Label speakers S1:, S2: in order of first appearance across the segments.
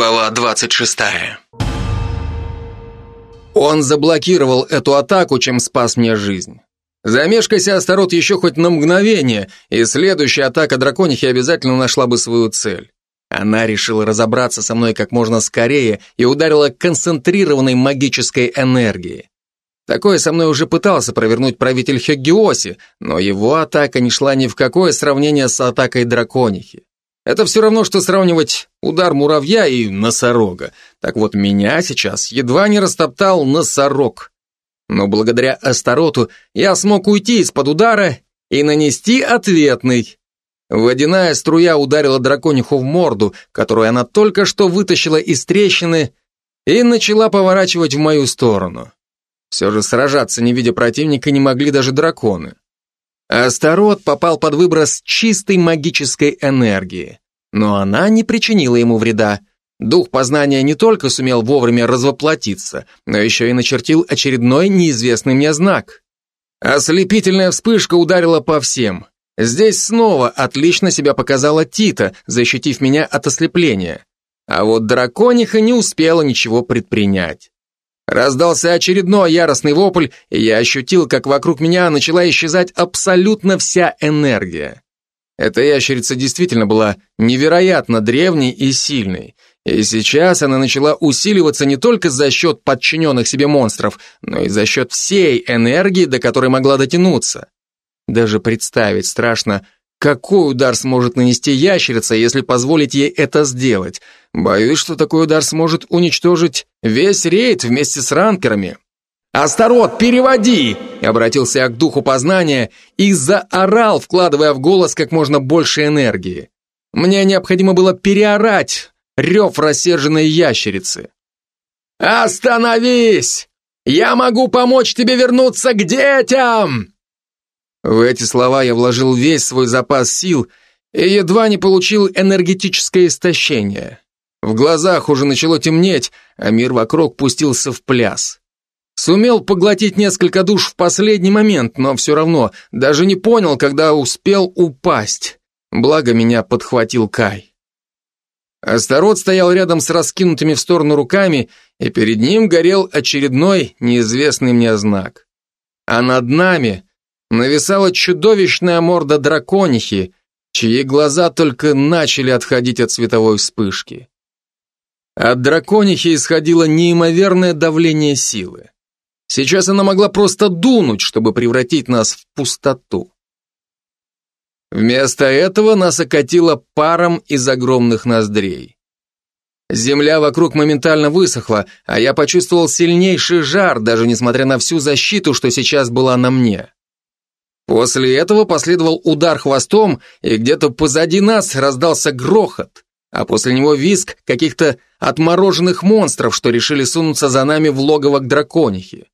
S1: Глава 26.
S2: Он заблокировал эту атаку, чем спас мне жизнь. Замешкайся, Астарот, еще хоть на мгновение, и следующая атака драконихи обязательно нашла бы свою цель. Она решила разобраться со мной как можно скорее и ударила концентрированной магической энергией. Такое со мной уже пытался провернуть правитель Хеггиоси, но его атака не шла ни в какое сравнение с атакой драконихи. Это все равно, что сравнивать удар муравья и носорога. Так вот, меня сейчас едва не растоптал носорог. Но благодаря Астароту я смог уйти из-под удара и нанести ответный. Водяная струя ударила дракониху в морду, которую она только что вытащила из трещины и начала поворачивать в мою сторону. Все же сражаться, не видя противника, не могли даже драконы. Астарот попал под выброс чистой магической энергии. Но она не причинила ему вреда. Дух познания не только сумел вовремя развоплотиться, но еще и начертил очередной неизвестный мне знак. Ослепительная вспышка ударила по всем. Здесь снова отлично себя показала Тита, защитив меня от ослепления. А вот дракониха не успела ничего предпринять. Раздался очередной яростный вопль, и я ощутил, как вокруг меня начала исчезать абсолютно вся энергия. Эта ящерица действительно была невероятно древней и сильной. И сейчас она начала усиливаться не только за счет подчиненных себе монстров, но и за счет всей энергии, до которой могла дотянуться. Даже представить страшно, какой удар сможет нанести ящерица, если позволить ей это сделать? Боюсь, что такой удар сможет уничтожить весь рейд вместе с ранкерами. «Астарот, переводи!» — обратился я к духу познания и заорал, вкладывая в голос как можно больше энергии. Мне необходимо было переорать рев рассерженной ящерицы. «Остановись! Я могу помочь тебе вернуться к детям!» В эти слова я вложил весь свой запас сил и едва не получил энергетическое истощение. В глазах уже начало темнеть, а мир вокруг пустился в пляс. Сумел поглотить несколько душ в последний момент, но все равно даже не понял, когда успел упасть. Благо меня подхватил Кай. Астарот стоял рядом с раскинутыми в сторону руками, и перед ним горел очередной неизвестный мне знак. А над нами нависала чудовищная морда драконихи, чьи глаза только начали отходить от световой вспышки. От драконихи исходило неимоверное давление силы. Сейчас она могла просто дунуть, чтобы превратить нас в пустоту. Вместо этого нас окатило паром из огромных ноздрей. Земля вокруг моментально высохла, а я почувствовал сильнейший жар, даже несмотря на всю защиту, что сейчас была на мне. После этого последовал удар хвостом, и где-то позади нас раздался грохот, а после него визг каких-то отмороженных монстров, что решили сунуться за нами в логово к драконихе.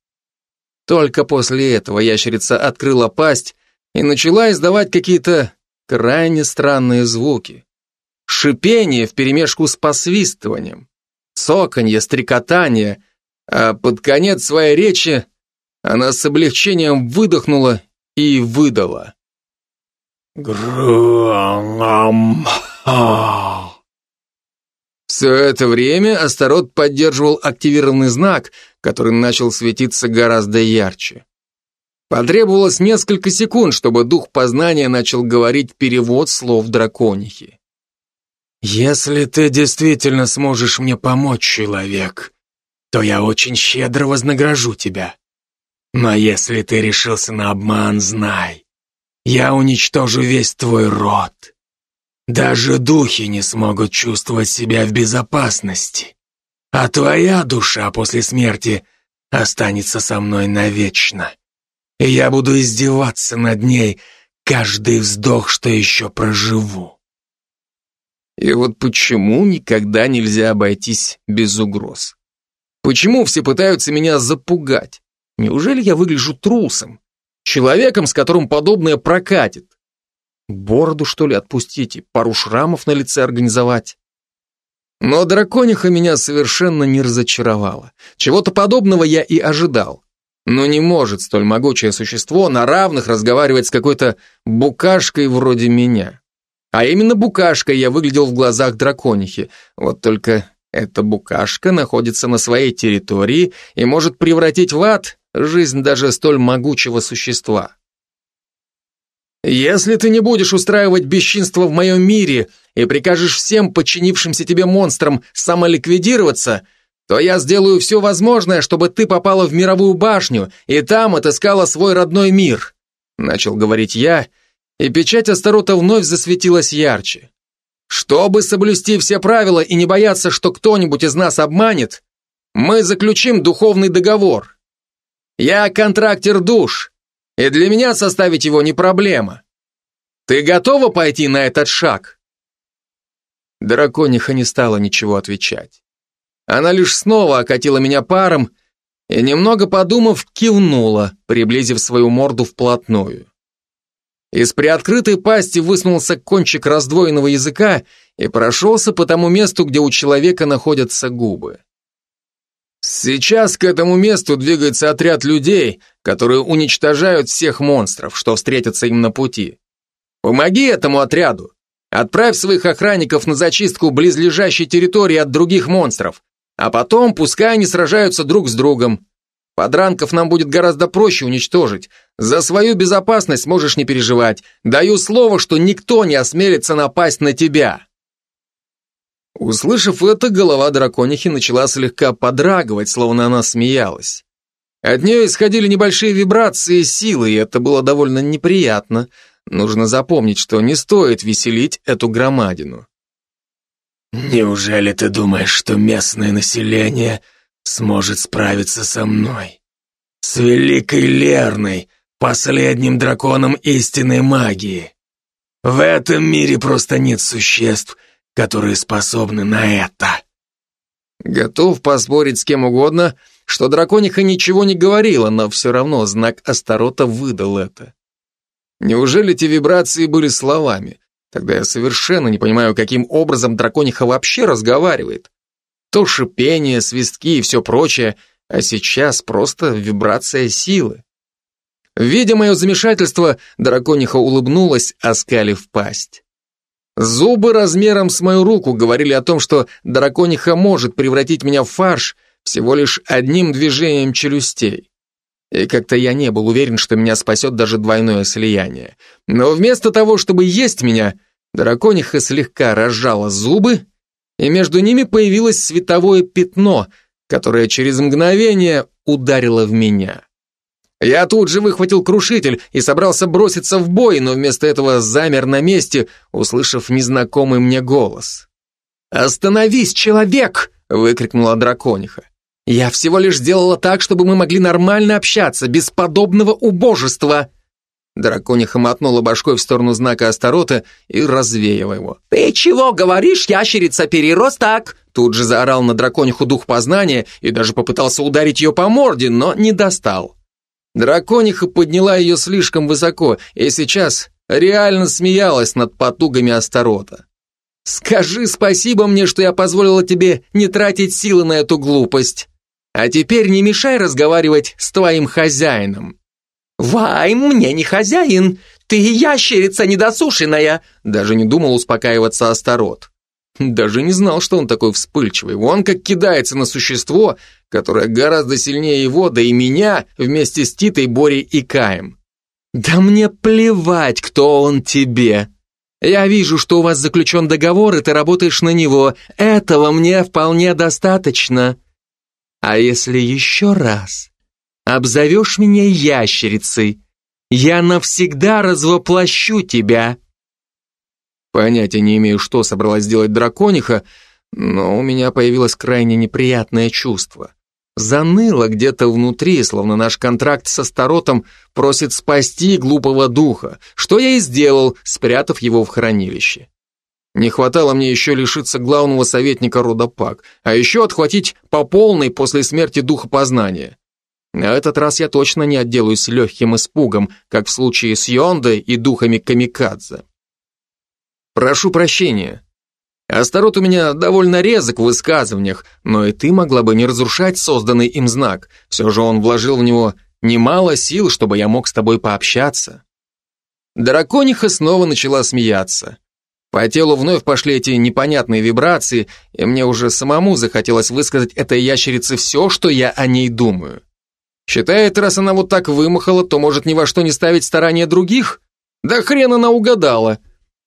S2: Только после этого ящерица открыла пасть и начала издавать какие-то крайне странные звуки. Шипение вперемешку с посвистыванием, цоканье, стрекотание, а под конец своей речи она с облегчением выдохнула и выдала. Грам. Все это время Астарот поддерживал активированный знак, который начал светиться гораздо ярче. Потребовалось несколько секунд, чтобы дух познания начал говорить перевод слов драконихи. «Если ты действительно сможешь мне помочь, человек, то я очень щедро вознагражу тебя. Но если ты решился на обман, знай, я уничтожу весь твой род. Даже духи не смогут чувствовать себя в безопасности. А твоя душа после смерти останется со мной навечно. И я буду издеваться над ней каждый вздох, что еще проживу. И вот почему никогда нельзя обойтись без угроз? Почему все пытаются меня запугать? Неужели я выгляжу трусом? Человеком, с которым подобное прокатит? Бороду, что ли, отпустить и пару шрамов на лице организовать? Но дракониха меня совершенно не разочаровала. Чего-то подобного я и ожидал. Но не может столь могучее существо на равных разговаривать с какой-то букашкой вроде меня. А именно букашкой я выглядел в глазах драконихи. Вот только эта букашка находится на своей территории и может превратить в ад жизнь даже столь могучего существа. Если ты не будешь устраивать бесчинство в моем мире и прикажешь всем подчинившимся тебе монстрам самоликвидироваться, то я сделаю все возможное, чтобы ты попала в мировую башню и там отыскала свой родной мир», начал говорить я, и печать Астарота вновь засветилась ярче. «Чтобы соблюсти все правила и не бояться, что кто-нибудь из нас обманет, мы заключим духовный договор. Я контрактер душ, и для меня составить его не проблема. Ты готова пойти на этот шаг?» Дракониха не стала ничего отвечать. Она лишь снова окатила меня паром и, немного подумав, кивнула, приблизив свою морду вплотную. Из приоткрытой пасти высунулся кончик раздвоенного языка и прошелся по тому месту, где у человека находятся губы. Сейчас к этому месту двигается отряд людей, которые уничтожают всех монстров, что встретятся им на пути. Помоги этому отряду. Отправь своих охранников на зачистку близлежащей территории от других монстров, а потом пускай они сражаются друг с другом. Подранков нам будет гораздо проще уничтожить. За свою безопасность можешь не переживать. Даю слово, что никто не осмелится напасть на тебя. Услышав это, голова драконихи начала слегка подрагивать, словно она смеялась. От нее исходили небольшие вибрации силы, и это было довольно неприятно. Нужно запомнить, что не стоит веселить эту громадину.
S1: «Неужели ты думаешь, что местное население сможет справиться со мной? С Великой Лерной, последним драконом истинной магии? В этом мире просто нет существ, которые способны на это».
S2: Готов поспорить с кем угодно, что дракониха ничего не говорила, но все равно знак Астарота выдал это. Неужели эти вибрации были словами? Тогда я совершенно не понимаю, каким образом дракониха вообще разговаривает. То шипение, свистки и все прочее, а сейчас просто вибрация силы. Видя мое замешательство, дракониха улыбнулась, оскалив пасть. Зубы размером с мою руку говорили о том, что дракониха может превратить меня в фарш всего лишь одним движением челюстей. И как-то я не был уверен, что меня спасет даже двойное слияние. Но вместо того, чтобы есть меня, дракониха слегка разжала зубы, и между ними появилось световое пятно, которое через мгновение ударило в меня. Я тут же выхватил крушитель и собрался броситься в бой, но вместо этого замер на месте, услышав незнакомый мне голос. «Остановись, человек!» — выкрикнула дракониха. Я всего лишь сделала так, чтобы мы могли нормально общаться, без подобного убожества. Дракониха мотнула башкой в сторону знака Астарота и развеяла его. «Ты чего говоришь, ящерица переросток?» Тут же заорал на дракониху дух познания и даже попытался ударить ее по морде, но не достал. Дракониха подняла ее слишком высоко и сейчас реально смеялась над потугами Астарота. «Скажи спасибо мне, что я позволила тебе не тратить силы на эту глупость». А теперь не мешай разговаривать с твоим хозяином». «Вай, мне не хозяин, ты ящерица недосушенная!» Даже не думал успокаиваться Астарот. Даже не знал, что он такой вспыльчивый. Он как кидается на существо, которое гораздо сильнее его, да и меня, вместе с Титой, Борей и Каем. «Да мне плевать, кто он тебе!» Я вижу, что у вас заключен договор, и ты работаешь на него. Этого мне вполне достаточно. А если еще раз обзовешь меня ящерицей, я навсегда развоплощу тебя. Понятия не имею, что собралась сделать дракониха, но у меня появилось крайне неприятное чувство. Заныло где-то внутри, словно наш контракт со Старотом просит спасти глупого духа, что я и сделал, спрятав его в хранилище. Не хватало мне еще лишиться главного советника рода Пак, а еще отхватить по полной после смерти духа познания. На этот раз я точно не отделаюсь легким испугом, как в случае с Йондой и духами Камикадзе. Прошу прощения. Астарот у меня довольно резок в высказываниях, но и ты могла бы не разрушать созданный им знак. Все же он вложил в него немало сил, чтобы я мог с тобой пообщаться. Дракониха снова начала смеяться. По телу вновь пошли эти непонятные вибрации, и мне уже самому захотелось высказать этой ящерице все, что я о ней думаю. Считает, раз она вот так вымахала, то может ни во что не ставить старания других? Да хрен она угадала.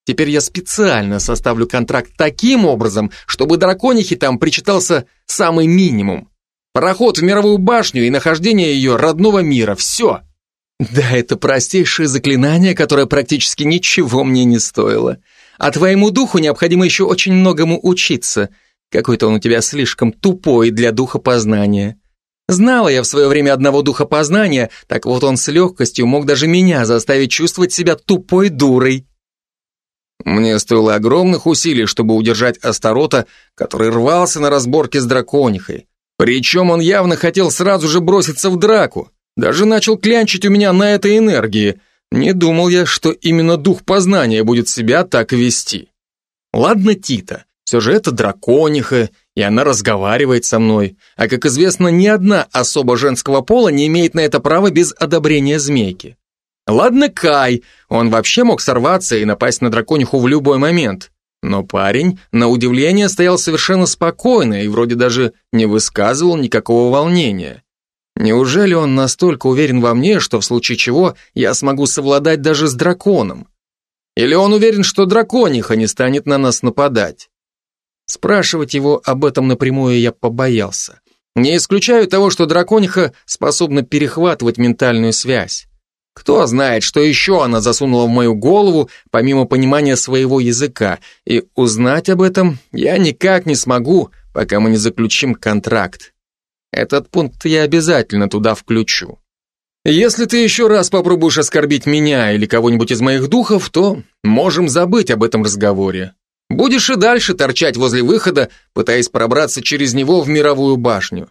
S2: Теперь я специально составлю контракт таким образом, чтобы драконихе там причитался самый минимум. Пароход в мировую башню и нахождение ее родного мира. Все. Да, это простейшее заклинание, которое практически ничего мне не стоило. А твоему духу необходимо еще очень многому учиться. Какой-то он у тебя слишком тупой для духа познания. Знала я в свое время одного духа познания, так вот он с легкостью мог даже меня заставить чувствовать себя тупой дурой. Мне стоило огромных усилий, чтобы удержать Астарота, который рвался на разборке с драконихой. Причем он явно хотел сразу же броситься в драку. Даже начал клянчить у меня на этой энергии. Не думал я, что именно дух познания будет себя так вести. Ладно, Тита, все же это дракониха, и она разговаривает со мной. А как известно, ни одна особа женского пола не имеет на это права без одобрения змейки. Ладно, Кай, он вообще мог сорваться и напасть на дракониху в любой момент. Но парень, на удивление, стоял совершенно спокойно и вроде даже не высказывал никакого волнения. Неужели он настолько уверен во мне, что в случае чего я смогу совладать даже с драконом? Или он уверен, что дракониха не станет на нас нападать? Спрашивать его об этом напрямую я побоялся. Не исключаю того, что дракониха способна перехватывать ментальную связь. Кто знает, что еще она засунула в мою голову, помимо понимания своего языка, и узнать об этом я никак не смогу, пока мы не заключим контракт. Этот пункт я обязательно туда включу. Если ты еще раз попробуешь оскорбить меня или кого-нибудь из моих духов, то можем забыть об этом разговоре. Будешь и дальше торчать возле выхода, пытаясь пробраться через него в мировую башню.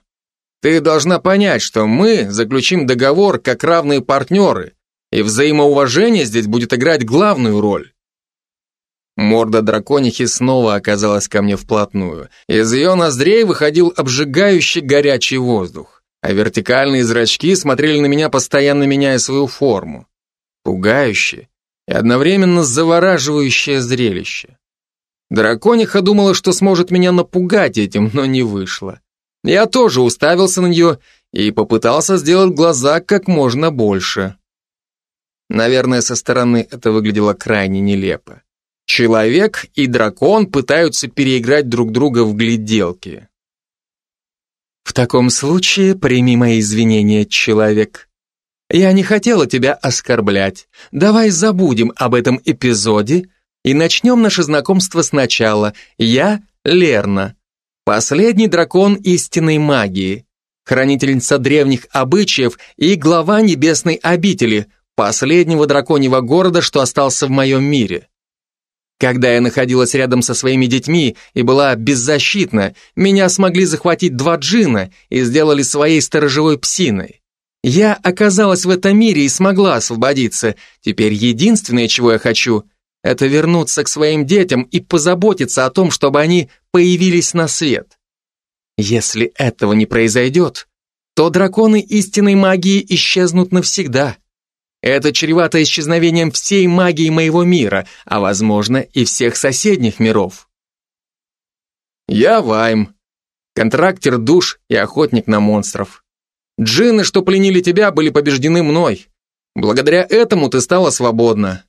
S2: Ты должна понять, что мы заключим договор как равные партнеры, и взаимоуважение здесь будет играть главную роль. Морда драконихи снова оказалась ко мне вплотную. Из ее ноздрей выходил обжигающий горячий воздух, а вертикальные зрачки смотрели на меня, постоянно меняя свою форму. Пугающее и одновременно завораживающее зрелище. Дракониха думала, что сможет меня напугать этим, но не вышло. Я тоже уставился на нее и попытался сделать глаза как можно больше. Наверное, со стороны это выглядело крайне нелепо. Человек и дракон пытаются переиграть друг друга в гляделки. В таком случае прими мои извинения, человек. Я не хотела тебя оскорблять. Давай забудем об этом эпизоде и начнем наше знакомство сначала. Я Лерна, Последний дракон истинной магии, хранительница древних обычаев и глава небесной обители, последнего драконьего города, что остался в моем мире. Когда я находилась рядом со своими детьми и была беззащитна, меня смогли захватить два джина и сделали своей сторожевой псиной. Я оказалась в этом мире и смогла освободиться. Теперь единственное, чего я хочу, это вернуться к своим детям и позаботиться о том, чтобы они появились на свет. Если этого не произойдет, то драконы истинной магии исчезнут навсегда. Это чревато исчезновением всей магии моего мира, а возможно и всех соседних миров. Я Вайм, контрактер душ и охотник на монстров. Джинны, что пленили тебя, были побеждены мной. Благодаря этому ты стала свободна.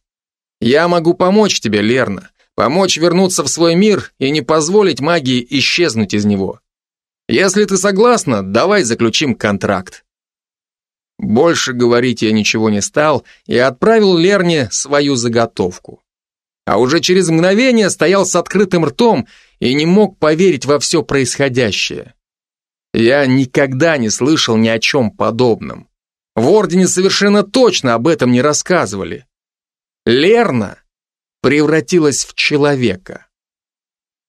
S2: Я могу помочь тебе, Лерна, помочь вернуться в свой мир и не позволить магии исчезнуть из него. Если ты согласна, давай заключим контракт. Больше говорить я ничего не стал и отправил Лерне свою заготовку. А уже через мгновение стоял с открытым ртом и не мог поверить во все происходящее. Я никогда не слышал ни о чем подобном. В Ордене совершенно точно об этом не рассказывали. Лерна превратилась в человека.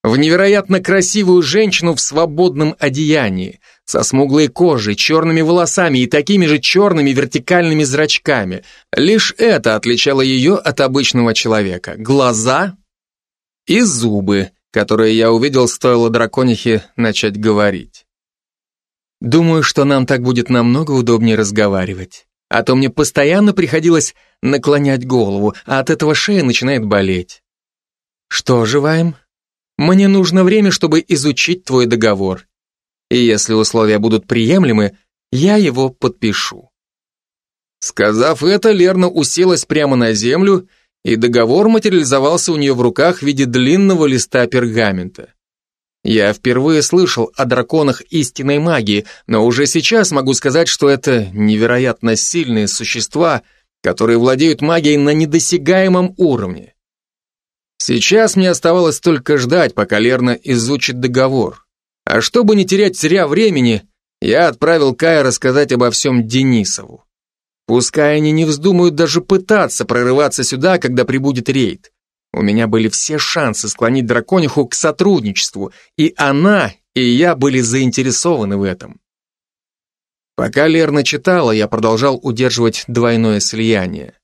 S2: В невероятно красивую женщину в свободном одеянии, со смуглой кожей, черными волосами и такими же черными вертикальными зрачками. Лишь это отличало ее от обычного человека. Глаза и зубы, которые я увидел, стоило драконихе начать говорить. Думаю, что нам так будет намного удобнее разговаривать. А то мне постоянно приходилось наклонять голову, а от этого шея начинает болеть. Что же, Вайм? Мне нужно время, чтобы изучить твой договор. И если условия будут приемлемы, я его подпишу. Сказав это, Лерна уселась прямо на землю, и договор материализовался у нее в руках в виде длинного листа пергамента. Я впервые слышал о драконах истинной магии, но уже сейчас могу сказать, что это невероятно сильные существа, которые владеют магией на недосягаемом уровне. Сейчас мне оставалось только ждать, пока Лерна изучит договор. А чтобы не терять зря времени, я отправил Кая рассказать обо всем Денисову. Пускай они не вздумают даже пытаться прорываться сюда, когда прибудет рейд. У меня были все шансы склонить дракониху к сотрудничеству, и она, и я были заинтересованы в этом. Пока Лерна читала, я продолжал удерживать двойное слияние.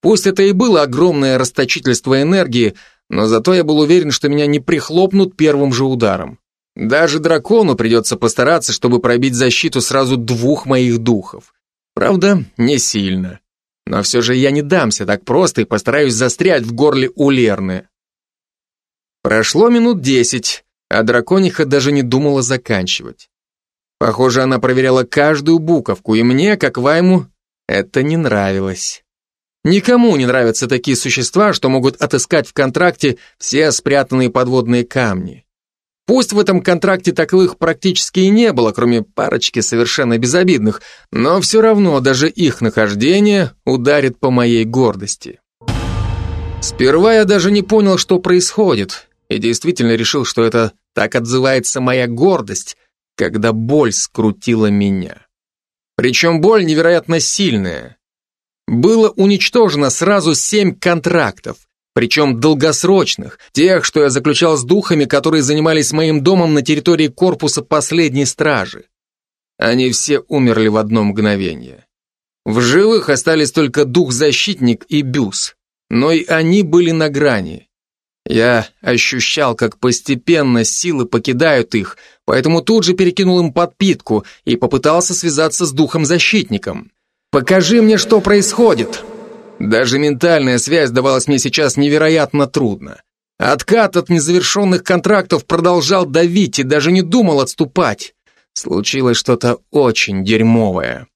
S2: Пусть это и было огромное расточительство энергии, но зато я был уверен, что меня не прихлопнут первым же ударом. Даже дракону придется постараться, чтобы пробить защиту сразу двух моих духов. Правда, не сильно. Но все же я не дамся так просто и постараюсь застрять в горле у Лерны. Прошло минут десять, а дракониха даже не думала заканчивать. Похоже, она проверяла каждую буковку, и мне, как Вайму, это не нравилось. Никому не нравятся такие существа, что могут отыскать в контракте все спрятанные подводные камни. Пусть в этом контракте таковых практически и не было, кроме парочки совершенно безобидных, но все равно даже их нахождение ударит по моей гордости. Сперва я даже не понял, что происходит, и действительно решил, что это так отзывается моя гордость, когда боль скрутила меня. Причем боль невероятно сильная. Было уничтожено сразу семь контрактов, причем долгосрочных, тех, что я заключал с духами, которые занимались моим домом на территории корпуса последней стражи. Они все умерли в одно мгновение. В живых остались только дух-защитник и бюс, но и они были на грани. Я ощущал, как постепенно силы покидают их, поэтому тут же перекинул им подпитку и попытался связаться с духом-защитником. «Покажи мне, что происходит!» Даже ментальная связь давалась мне сейчас невероятно трудно. Откат от незавершенных контрактов продолжал давить и даже не думал отступать. Случилось что-то очень дерьмовое.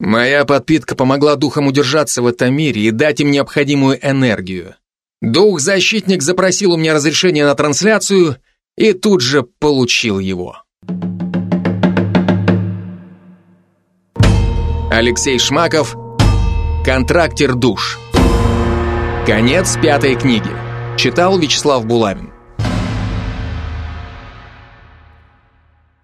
S2: Моя подпитка помогла духам удержаться в этом мире и дать им необходимую энергию. Дух-защитник запросил у меня разрешение на трансляцию и тут же получил его. Алексей Шмаков Контрактер душ. Конец пятой книги. Читал Вячеслав Булавин.